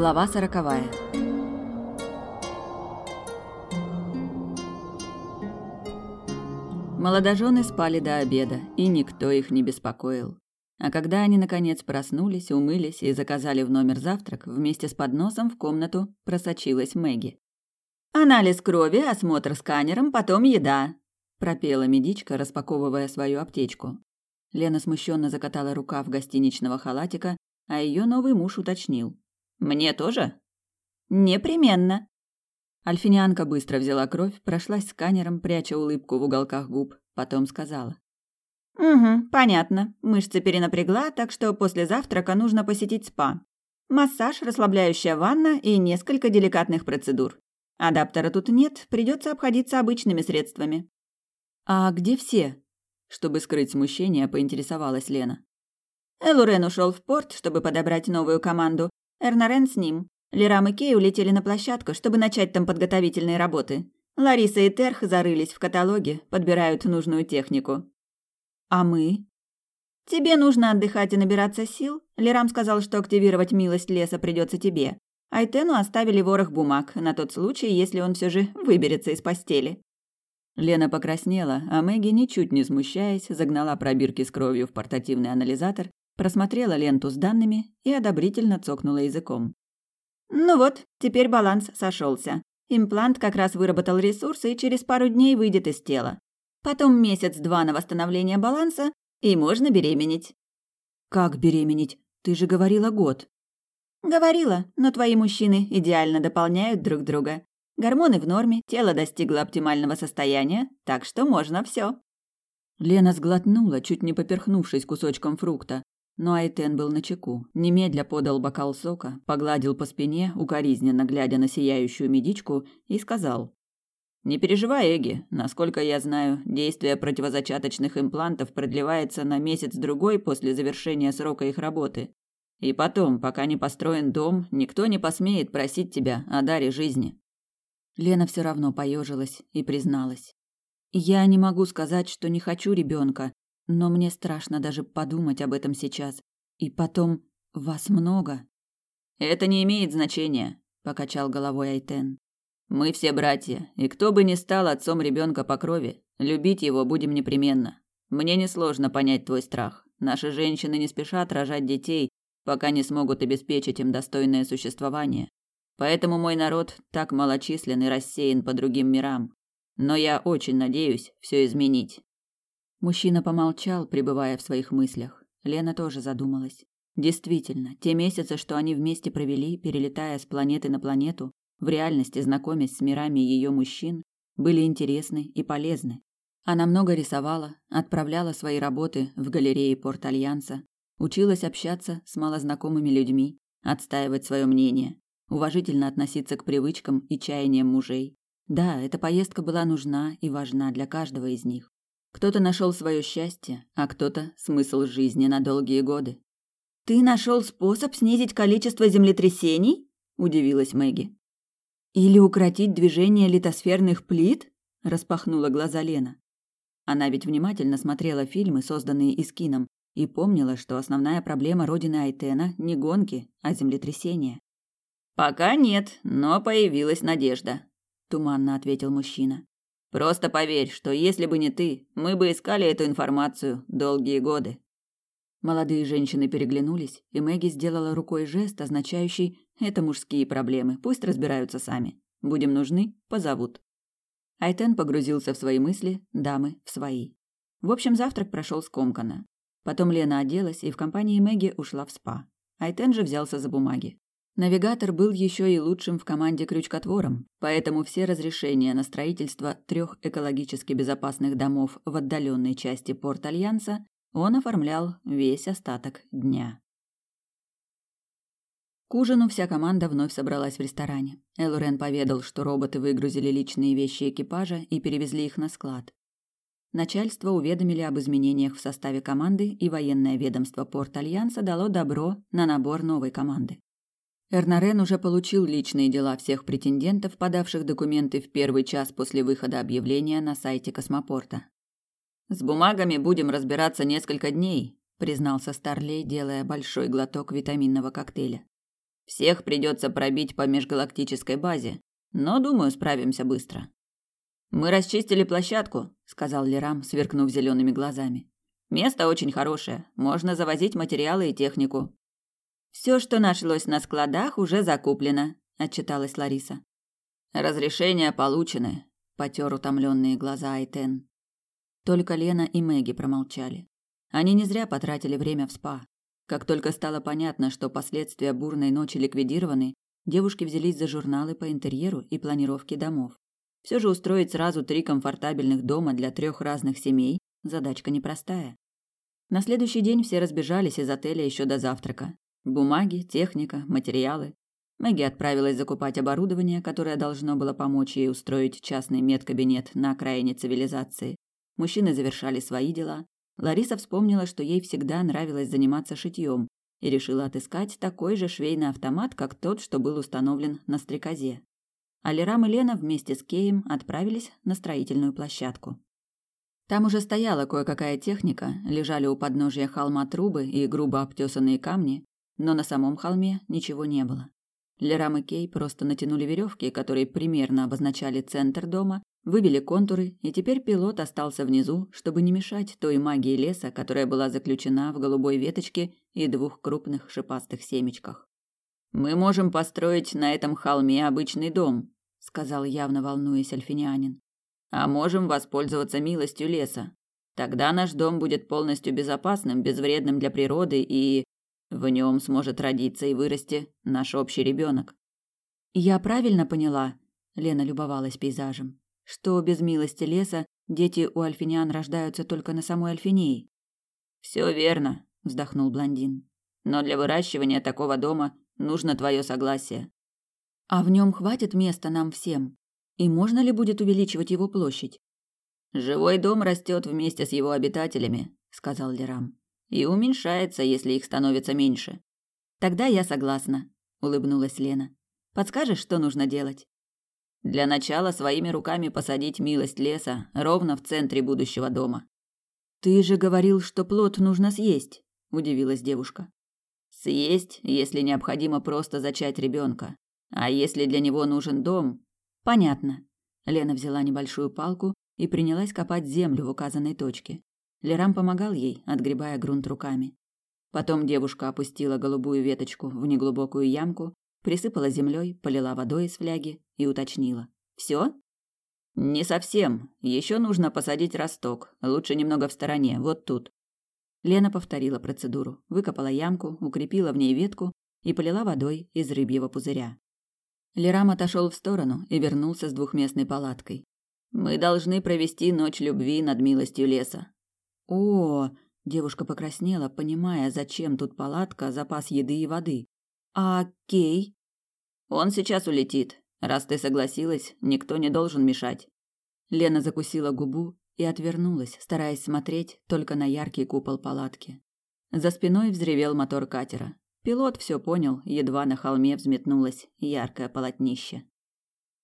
Глава сороковая. Молодожены спали до обеда, и никто их не беспокоил. А когда они наконец проснулись, умылись и заказали в номер завтрак, вместе с подносом в комнату просочилась Мэгги. «Анализ крови, осмотр сканером, потом еда», – пропела медичка, распаковывая свою аптечку. Лена смущенно закатала рукав гостиничного халатика, а ее новый муж уточнил. Мне тоже? Непременно. Альфинианка быстро взяла кровь, прошлась сканером, пряча улыбку в уголках губ, потом сказала: Угу, понятно. Мышцы перенапрягла, так что после завтрака нужно посетить спа. Массаж, расслабляющая ванна и несколько деликатных процедур. Адаптера тут нет, придется обходиться обычными средствами. А где все? Чтобы скрыть смущение, поинтересовалась Лена. Элурен ушел в порт, чтобы подобрать новую команду, Эрнарен с ним. Лерам и Кей улетели на площадку, чтобы начать там подготовительные работы. Лариса и Терх зарылись в каталоге, подбирают нужную технику. А мы? Тебе нужно отдыхать и набираться сил. Лерам сказал, что активировать милость леса придется тебе. Айтену оставили ворох бумаг, на тот случай, если он все же выберется из постели. Лена покраснела, а Мэгги, ничуть не смущаясь, загнала пробирки с кровью в портативный анализатор просмотрела ленту с данными и одобрительно цокнула языком. «Ну вот, теперь баланс сошелся. Имплант как раз выработал ресурсы и через пару дней выйдет из тела. Потом месяц-два на восстановление баланса, и можно беременеть». «Как беременеть? Ты же говорила год». «Говорила, но твои мужчины идеально дополняют друг друга. Гормоны в норме, тело достигло оптимального состояния, так что можно все. Лена сглотнула, чуть не поперхнувшись кусочком фрукта, но Айтен был на чеку. Немедля подал бокал сока, погладил по спине, укоризненно глядя на сияющую медичку, и сказал. «Не переживай, Эги. Насколько я знаю, действие противозачаточных имплантов продлевается на месяц-другой после завершения срока их работы. И потом, пока не построен дом, никто не посмеет просить тебя о даре жизни». Лена все равно поежилась и призналась. «Я не могу сказать, что не хочу ребенка, но мне страшно даже подумать об этом сейчас. И потом, вас много. Это не имеет значения, покачал головой Айтен. Мы все братья, и кто бы ни стал отцом ребенка по крови, любить его будем непременно. Мне несложно понять твой страх. Наши женщины не спешат рожать детей, пока не смогут обеспечить им достойное существование. Поэтому мой народ так малочислен и рассеян по другим мирам. Но я очень надеюсь все изменить. Мужчина помолчал, пребывая в своих мыслях. Лена тоже задумалась. Действительно, те месяцы, что они вместе провели, перелетая с планеты на планету, в реальности знакомясь с мирами ее мужчин, были интересны и полезны. Она много рисовала, отправляла свои работы в галереи Порт-Альянса, училась общаться с малознакомыми людьми, отстаивать свое мнение, уважительно относиться к привычкам и чаяниям мужей. Да, эта поездка была нужна и важна для каждого из них. Кто-то нашел свое счастье, а кто-то смысл жизни на долгие годы. Ты нашел способ снизить количество землетрясений? удивилась Мэгги. Или укротить движение литосферных плит? распахнула глаза Лена. Она ведь внимательно смотрела фильмы, созданные Искином, и помнила, что основная проблема родины Айтена не гонки, а землетрясения. Пока нет, но появилась надежда, туманно ответил мужчина. Просто поверь, что если бы не ты, мы бы искали эту информацию долгие годы. Молодые женщины переглянулись, и Мэгги сделала рукой жест, означающий «это мужские проблемы, пусть разбираются сами. Будем нужны, позовут». Айтен погрузился в свои мысли, дамы в свои. В общем, завтрак прошел скомканно. Потом Лена оделась и в компании Мэгги ушла в спа. Айтен же взялся за бумаги. Навигатор был еще и лучшим в команде крючкотвором, поэтому все разрешения на строительство трех экологически безопасных домов в отдаленной части порт Альянса он оформлял весь остаток дня. К ужину вся команда вновь собралась в ресторане. Элурен поведал, что роботы выгрузили личные вещи экипажа и перевезли их на склад. Начальство уведомили об изменениях в составе команды, и военное ведомство Порт Альянса дало добро на набор новой команды. Эрнарен уже получил личные дела всех претендентов, подавших документы в первый час после выхода объявления на сайте космопорта. С бумагами будем разбираться несколько дней, признался Старлей, делая большой глоток витаминного коктейля. Всех придется пробить по межгалактической базе, но, думаю, справимся быстро. Мы расчистили площадку, сказал Лерам, сверкнув зелеными глазами. Место очень хорошее, можно завозить материалы и технику. Все, что нашлось на складах, уже закуплено, отчиталась Лариса. Разрешения получены, потер утомленные глаза Айтен. Только Лена и Мэгги промолчали. Они не зря потратили время в спа. Как только стало понятно, что последствия бурной ночи ликвидированы, девушки взялись за журналы по интерьеру и планировке домов. Все же устроить сразу три комфортабельных дома для трех разных семей – задачка непростая. На следующий день все разбежались из отеля еще до завтрака. Бумаги, техника, материалы. Мэгги отправилась закупать оборудование, которое должно было помочь ей устроить частный медкабинет на окраине цивилизации. Мужчины завершали свои дела, Лариса вспомнила, что ей всегда нравилось заниматься шитьем, и решила отыскать такой же швейный автомат, как тот, что был установлен на стрекозе. Алирам и Лена вместе с Кеем отправились на строительную площадку. Там уже стояла кое-какая техника, лежали у подножия холма трубы и грубо обтесанные камни, но на самом холме ничего не было. Лерам и Кей просто натянули веревки, которые примерно обозначали центр дома, Выбили контуры, и теперь пилот остался внизу, чтобы не мешать той магии леса, которая была заключена в голубой веточке и двух крупных шипастых семечках. «Мы можем построить на этом холме обычный дом», — сказал явно волнуясь альфинянин. «А можем воспользоваться милостью леса. Тогда наш дом будет полностью безопасным, безвредным для природы, и в нем сможет родиться и вырасти наш общий ребенок». «Я правильно поняла?» — Лена любовалась пейзажем что без милости леса дети у альфиниан рождаются только на самой Альфинии. Все верно, вздохнул блондин. Но для выращивания такого дома нужно твое согласие. А в нем хватит места нам всем? И можно ли будет увеличивать его площадь? Живой дом растет вместе с его обитателями, сказал Лерам, и уменьшается, если их становится меньше. Тогда я согласна, улыбнулась Лена. Подскажешь, что нужно делать? Для начала своими руками посадить милость леса ровно в центре будущего дома. Ты же говорил, что плод нужно съесть, удивилась девушка. Съесть, если необходимо просто зачать ребенка. А если для него нужен дом? Понятно. Лена взяла небольшую палку и принялась копать землю в указанной точке. Лерам помогал ей, отгребая грунт руками. Потом девушка опустила голубую веточку в неглубокую ямку присыпала землей, полила водой из фляги и уточнила. «Все?» «Не совсем. Еще нужно посадить росток. Лучше немного в стороне, вот тут». Лена повторила процедуру, выкопала ямку, укрепила в ней ветку и полила водой из рыбьего пузыря. Лерам отошел в сторону и вернулся с двухместной палаткой. «Мы должны провести ночь любви над милостью леса». «О!» – девушка покраснела, понимая, зачем тут палатка, запас еды и воды. А Кей? Он сейчас улетит. Раз ты согласилась, никто не должен мешать. Лена закусила губу и отвернулась, стараясь смотреть только на яркий купол палатки. За спиной взревел мотор катера. Пилот все понял, едва на холме взметнулось яркое полотнище.